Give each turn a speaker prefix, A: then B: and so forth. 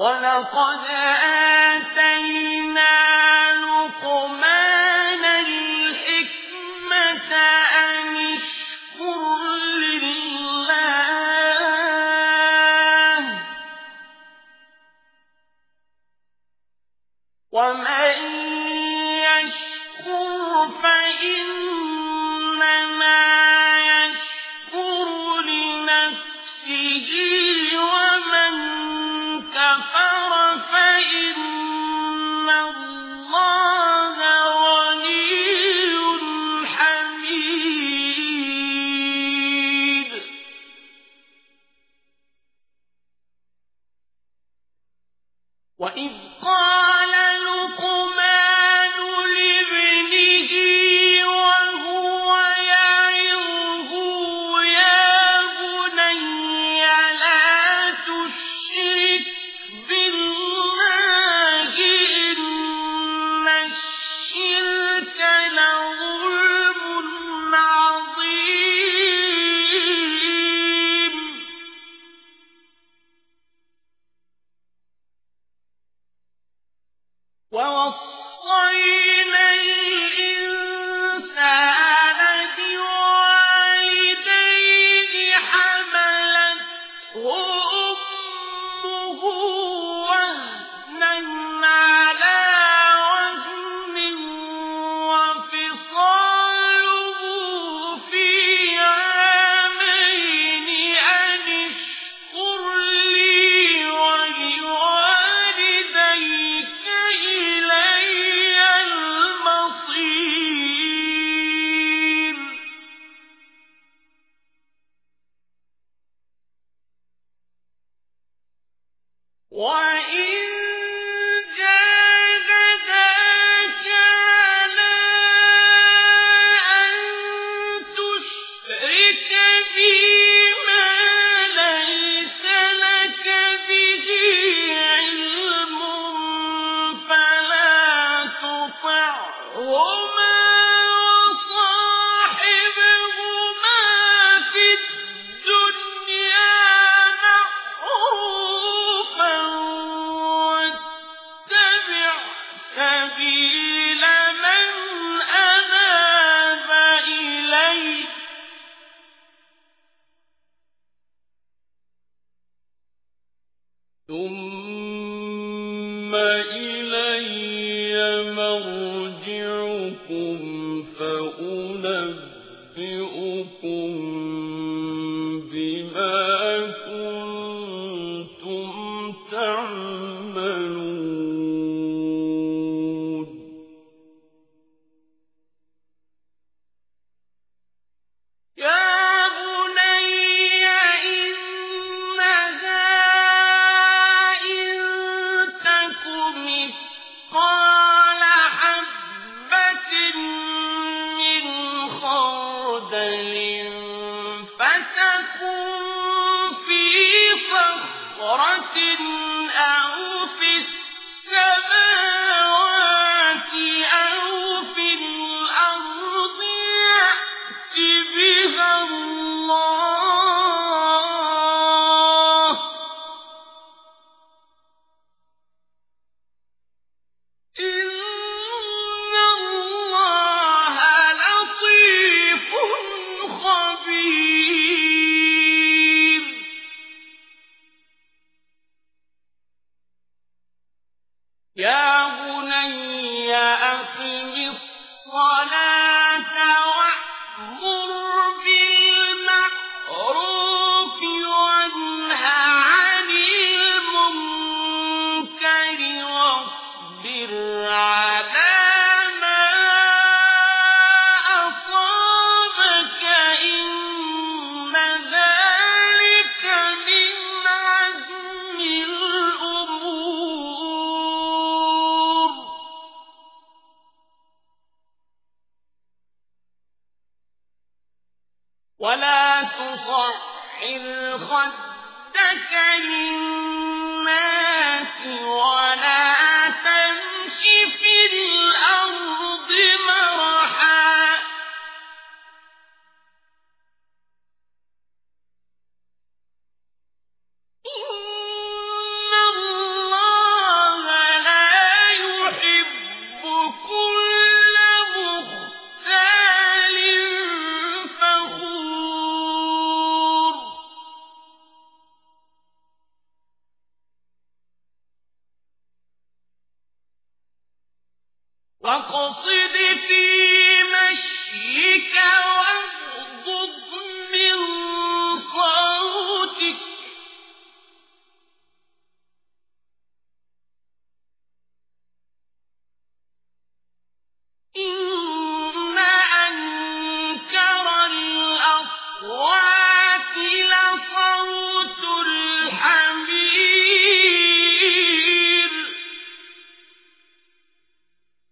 A: ولقد آتينا لقمان الحكمة أن اشكر لله ومن وإذ قال خير وإن ثم إلي مرجعكم فأنبئكم بكرة أو في السماء 喜欢。واقصد في مشيك وأغضب.